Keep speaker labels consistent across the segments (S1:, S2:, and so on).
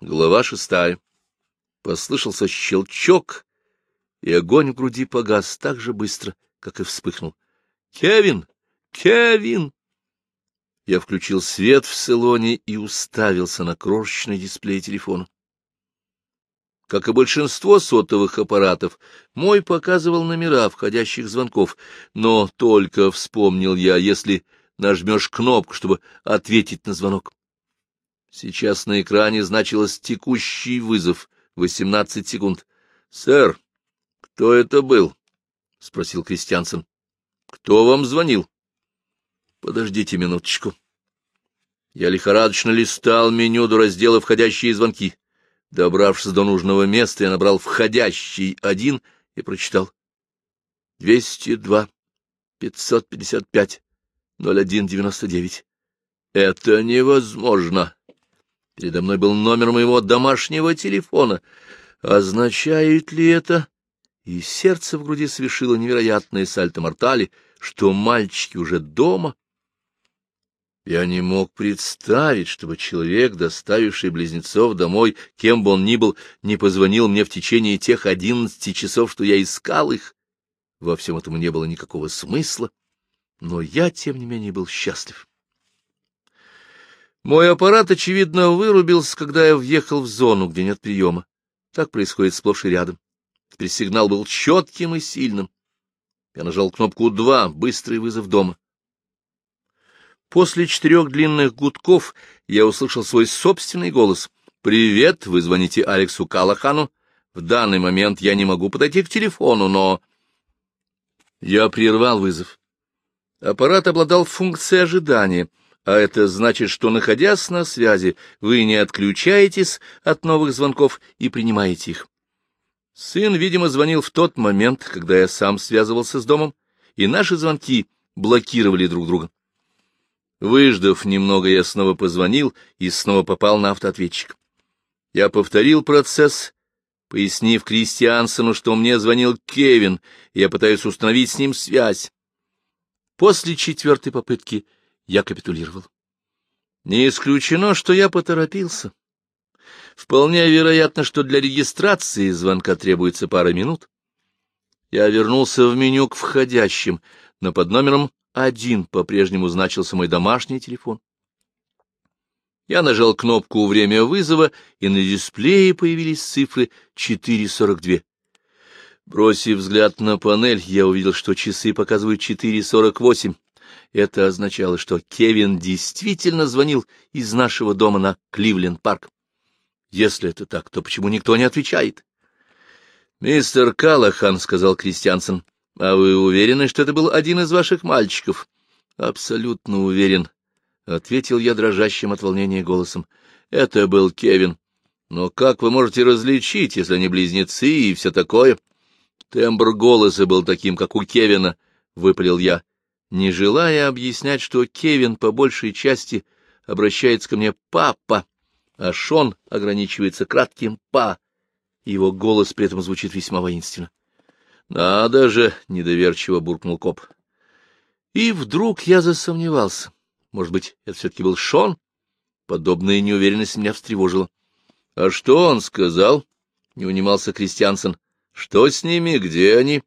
S1: Глава шестая. Послышался щелчок, и огонь в груди погас так же быстро, как и вспыхнул. «Кевин! Кевин!» Я включил свет в салоне и уставился на крошечный дисплей телефона. Как и большинство сотовых аппаратов, мой показывал номера входящих звонков, но только вспомнил я, если нажмешь кнопку, чтобы ответить на звонок. Сейчас на экране значилось «текущий вызов» — 18 секунд. — Сэр, кто это был? — спросил Кристиансен. — Кто вам звонил? — Подождите минуточку. Я лихорадочно листал меню до раздела «Входящие звонки». Добравшись до нужного места, я набрал «Входящий» один и прочитал. «Двести два, пятьсот пятьдесят пять, ноль один девяносто девять». «Это невозможно!» Передо мной был номер моего домашнего телефона. Означает ли это? И сердце в груди совершило невероятное сальто-мортали, что мальчики уже дома. Я не мог представить, чтобы человек, доставивший близнецов домой, кем бы он ни был, не позвонил мне в течение тех одиннадцати часов, что я искал их. Во всем этом не было никакого смысла, но я, тем не менее, был счастлив. Мой аппарат, очевидно, вырубился, когда я въехал в зону, где нет приема. Так происходит сплошь и рядом. Теперь сигнал был четким и сильным. Я нажал кнопку «два», быстрый вызов дома. После четырех длинных гудков я услышал свой собственный голос. «Привет, вы звоните Алексу Калахану. В данный момент я не могу подойти к телефону, но...» Я прервал вызов. Аппарат обладал функцией ожидания — а это значит, что, находясь на связи, вы не отключаетесь от новых звонков и принимаете их. Сын, видимо, звонил в тот момент, когда я сам связывался с домом, и наши звонки блокировали друг друга. Выждав немного, я снова позвонил и снова попал на автоответчик. Я повторил процесс, пояснив Кристиансону, что мне звонил Кевин, и я пытаюсь установить с ним связь. После четвертой попытки я капитулировал. Не исключено, что я поторопился. Вполне вероятно, что для регистрации звонка требуется пара минут. Я вернулся в меню к входящим, но под номером один по-прежнему значился мой домашний телефон. Я нажал кнопку «Время вызова», и на дисплее появились цифры 4.42. Бросив взгляд на панель, я увидел, что часы показывают 4.48. Это означало, что Кевин действительно звонил из нашего дома на Кливленд-парк. Если это так, то почему никто не отвечает? — Мистер Калахан, — сказал Кристиансен, — а вы уверены, что это был один из ваших мальчиков? — Абсолютно уверен, — ответил я дрожащим от волнения голосом. — Это был Кевин. Но как вы можете различить, если они близнецы и все такое? Тембр голоса был таким, как у Кевина, — выпалил я не желая объяснять, что Кевин по большей части обращается ко мне «папа», а Шон ограничивается кратким «па». Его голос при этом звучит весьма воинственно. «Надо же!» — недоверчиво буркнул коп. И вдруг я засомневался. Может быть, это все-таки был Шон? Подобная неуверенность меня встревожила. — А что он сказал? — не унимался Кристиансен. — Что с ними? Где они?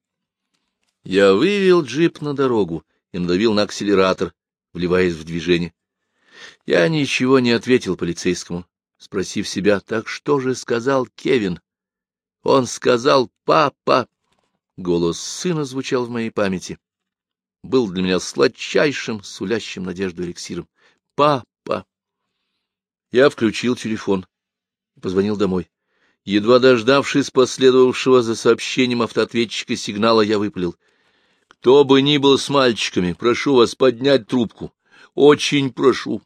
S1: Я вывел джип на дорогу и надавил на акселератор, вливаясь в движение. Я ничего не ответил полицейскому, спросив себя, так что же сказал Кевин? Он сказал «папа». Голос сына звучал в моей памяти. Был для меня сладчайшим, сулящим надежду эликсиром. «Папа». Я включил телефон и позвонил домой. Едва дождавшись последовавшего за сообщением автоответчика сигнала, я выпалил — кто бы ни был с мальчиками, прошу вас поднять трубку. Очень прошу.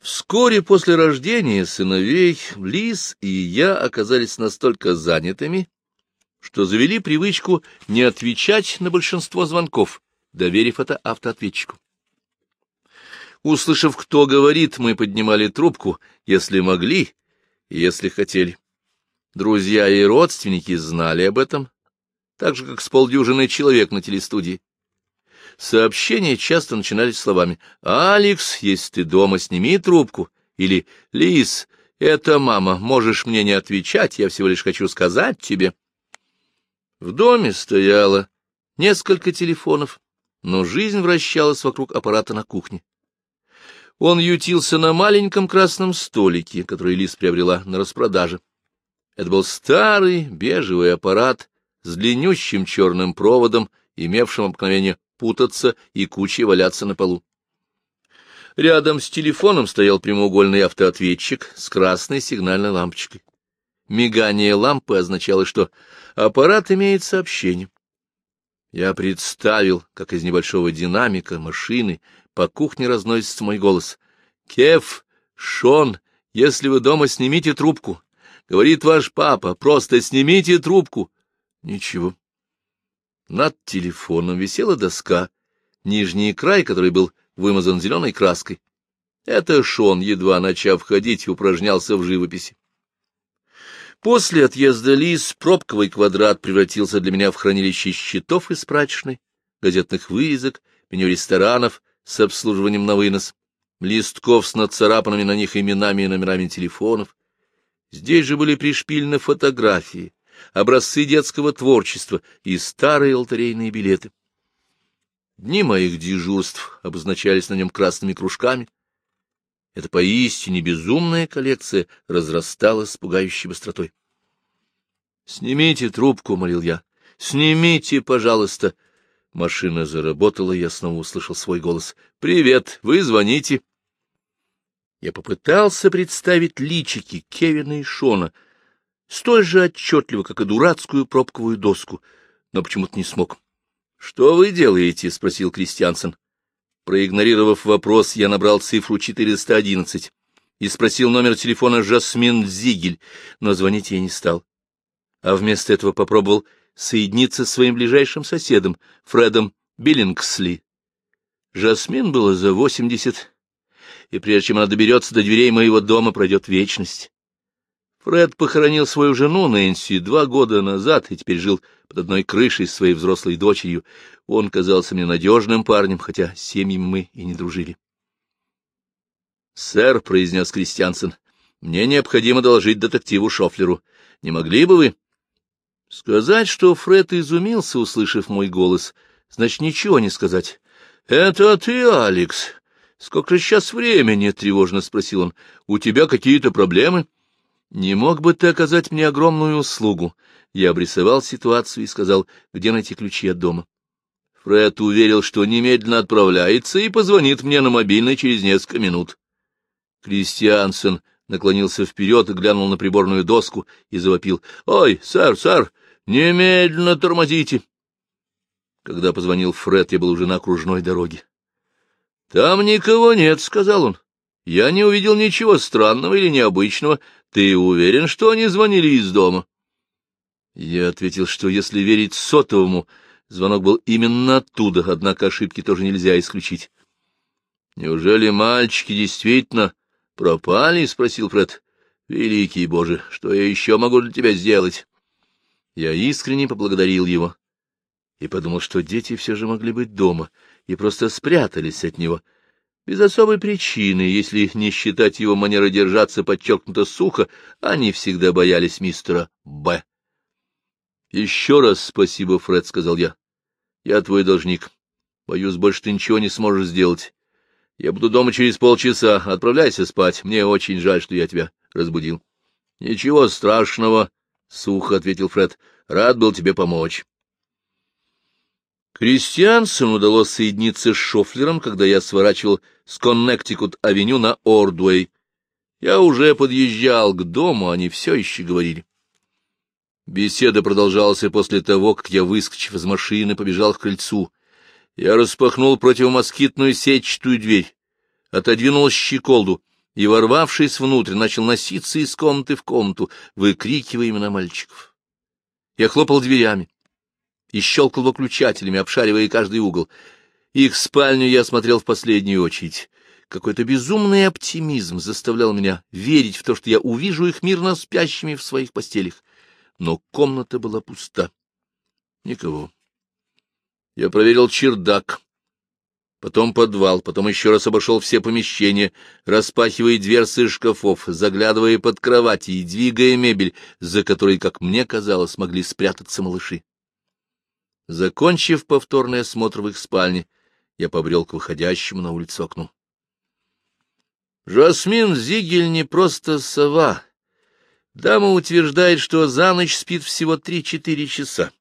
S1: Вскоре после рождения сыновей Лиз и я оказались настолько занятыми, что завели привычку не отвечать на большинство звонков, доверив это автоответчику. Услышав, кто говорит, мы поднимали трубку, если могли если хотели. Друзья и родственники знали об этом, так же, как с полдюжины человек на телестудии. Сообщения часто начинались словами «Алекс, если ты дома, сними трубку» или «Лис, это мама, можешь мне не отвечать, я всего лишь хочу сказать тебе». В доме стояло несколько телефонов, но жизнь вращалась вокруг аппарата на кухне. Он ютился на маленьком красном столике, который Лис приобрела на распродаже. Это был старый бежевый аппарат с длиннющим черным проводом, имевшим обыкновение путаться и кучей валяться на полу. Рядом с телефоном стоял прямоугольный автоответчик с красной сигнальной лампочкой. Мигание лампы означало, что аппарат имеет сообщение. Я представил, как из небольшого динамика машины по кухне разносится мой голос. «Кеф, Шон, если вы дома, снимите трубку. Говорит ваш папа, просто снимите трубку». Ничего. Над телефоном висела доска, нижний край которой был вымазан зеленой краской. Это Шон, едва начав ходить, упражнялся в живописи. После отъезда Лис пробковый квадрат превратился для меня в хранилище счетов из прачечной, газетных вырезок, меню ресторанов с обслуживанием на вынос, листков с нацарапанными на них именами и номерами телефонов. Здесь же были пришпильны фотографии, образцы детского творчества и старые алтарейные билеты. Дни моих дежурств обозначались на нем красными кружками. Эта поистине безумная коллекция разрасталась с пугающей быстротой. — Снимите трубку, — молил я. — Снимите, пожалуйста. Машина заработала, я снова услышал свой голос. — Привет, вы звоните. Я попытался представить личики Кевина и Шона, столь же отчетливо, как и дурацкую пробковую доску, но почему-то не смог. — Что вы делаете? — спросил Кристиансен. Проигнорировав вопрос, я набрал цифру 411 и спросил номер телефона Жасмин Зигель, но звонить я не стал. А вместо этого попробовал соединиться с своим ближайшим соседом, Фредом Биллингсли. Жасмин было за восемьдесят, и прежде чем она доберется до дверей моего дома, пройдет вечность. Фред похоронил свою жену Нэнси два года назад и теперь жил под одной крышей с своей взрослой дочерью. Он казался мне надежным парнем, хотя с семьями мы и не дружили. — Сэр, — произнес Кристиансен, — мне необходимо доложить детективу Шофлеру. Не могли бы вы? Сказать, что Фред изумился, услышав мой голос, значит, ничего не сказать. — Это ты, Алекс? Сколько сейчас времени? — тревожно спросил он. — У тебя какие-то проблемы? — не мог бы ты оказать мне огромную услугу? Я обрисовал ситуацию и сказал, где найти ключи от дома. Фред уверил, что немедленно отправляется и позвонит мне на мобильный через несколько минут. Кристиансен наклонился вперед и глянул на приборную доску и завопил. — Ой, сэр, сэр, немедленно тормозите! Когда позвонил Фред, я был уже на окружной дороге. — Там никого нет, — сказал он. — Я не увидел ничего странного или необычного, ты уверен, что они звонили из дома? Я ответил, что если верить сотовому, звонок был именно оттуда, однако ошибки тоже нельзя исключить. — Неужели мальчики действительно пропали? — спросил Фред. — Великий Боже, что я еще могу для тебя сделать? Я искренне поблагодарил его и подумал, что дети все же могли быть дома и просто спрятались от него — без особой причины, если не считать его манеры держаться подчеркнуто сухо, они всегда боялись мистера Б. — Еще раз спасибо, Фред, — сказал я. — Я твой должник. Боюсь, больше ты ничего не сможешь сделать. Я буду дома через полчаса. Отправляйся спать. Мне очень жаль, что я тебя разбудил. — Ничего страшного, — сухо ответил Фред. — Рад был тебе помочь. Кристиансам удалось соединиться с Шофлером, когда я сворачивал с Коннектикут-авеню на Ордуэй. Я уже подъезжал к дому, они все еще говорили. Беседа продолжалась после того, как я, выскочив из машины, побежал к крыльцу. Я распахнул противомоскитную сетчатую дверь, отодвинул щеколду и, ворвавшись внутрь, начал носиться из комнаты в комнату, выкрикивая имена мальчиков. Я хлопал дверями и щелкал выключателями, обшаривая каждый угол. Их спальню я смотрел в последнюю очередь. Какой-то безумный оптимизм заставлял меня верить в то, что я увижу их мирно спящими в своих постелях. Но комната была пуста. Никого. Я проверил чердак. потом подвал, потом еще раз обошел все помещения, распахивая дверцы шкафов, заглядывая под кровати и двигая мебель, за которой, как мне казалось, могли спрятаться малыши. Закончив повторный осмотр в их спальне, я побрел к выходящему на улицу окну. Жасмин Зигель не просто сова. Дама утверждает, что за ночь спит всего три-четыре часа.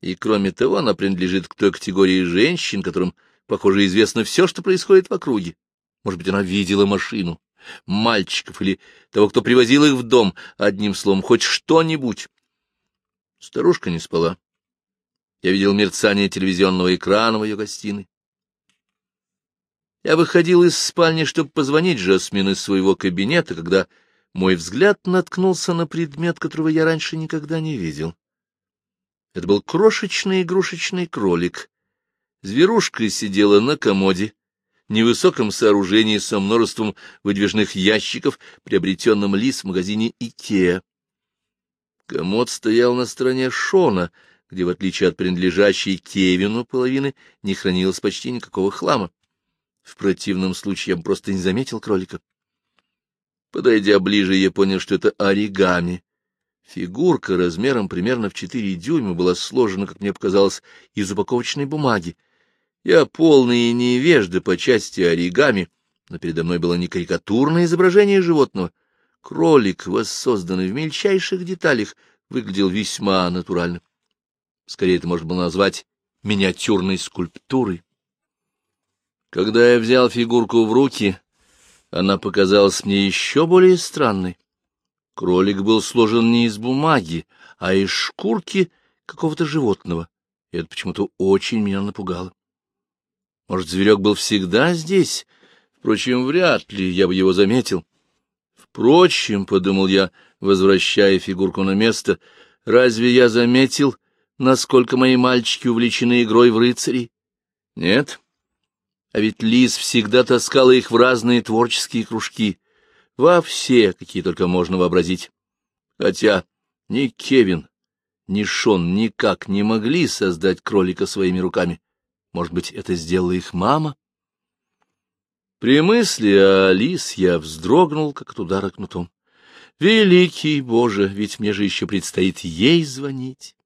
S1: И, кроме того, она принадлежит к той категории женщин, которым, похоже, известно все, что происходит в округе. Может быть, она видела машину, мальчиков или того, кто привозил их в дом, одним словом, хоть что-нибудь. Старушка не спала. Я видел мерцание телевизионного экрана в ее гостиной. Я выходил из спальни, чтобы позвонить Жасмин из своего кабинета, когда мой взгляд наткнулся на предмет, которого я раньше никогда не видел. Это был крошечный игрушечный кролик. Зверушка сидела на комоде, невысоком сооружении со множеством выдвижных ящиков, приобретенном лис в магазине Икеа. Комод стоял на стороне Шона, где, в отличие от принадлежащей Кевину половины, не хранилось почти никакого хлама. В противном случае я бы просто не заметил кролика. Подойдя ближе, я понял, что это оригами. Фигурка размером примерно в четыре дюйма была сложена, как мне показалось, из упаковочной бумаги. Я полный невежда по части оригами, но передо мной было не карикатурное изображение животного. Кролик, воссозданный в мельчайших деталях, выглядел весьма натурально. Скорее, это можно было назвать миниатюрной скульптурой. Когда я взял фигурку в руки, она показалась мне еще более странной. Кролик был сложен не из бумаги, а из шкурки какого-то животного, и это почему-то очень меня напугало. Может, зверек был всегда здесь? Впрочем, вряд ли я бы его заметил. Впрочем, — подумал я, возвращая фигурку на место, — разве я заметил насколько мои мальчики увлечены игрой в рыцарей? Нет. А ведь Лиз всегда таскала их в разные творческие кружки, во все, какие только можно вообразить. Хотя ни Кевин, ни Шон никак не могли создать кролика своими руками. Может быть, это сделала их мама? При мысли о Лиз я вздрогнул, как от удара кнутом. Великий Боже, ведь мне же еще предстоит ей звонить.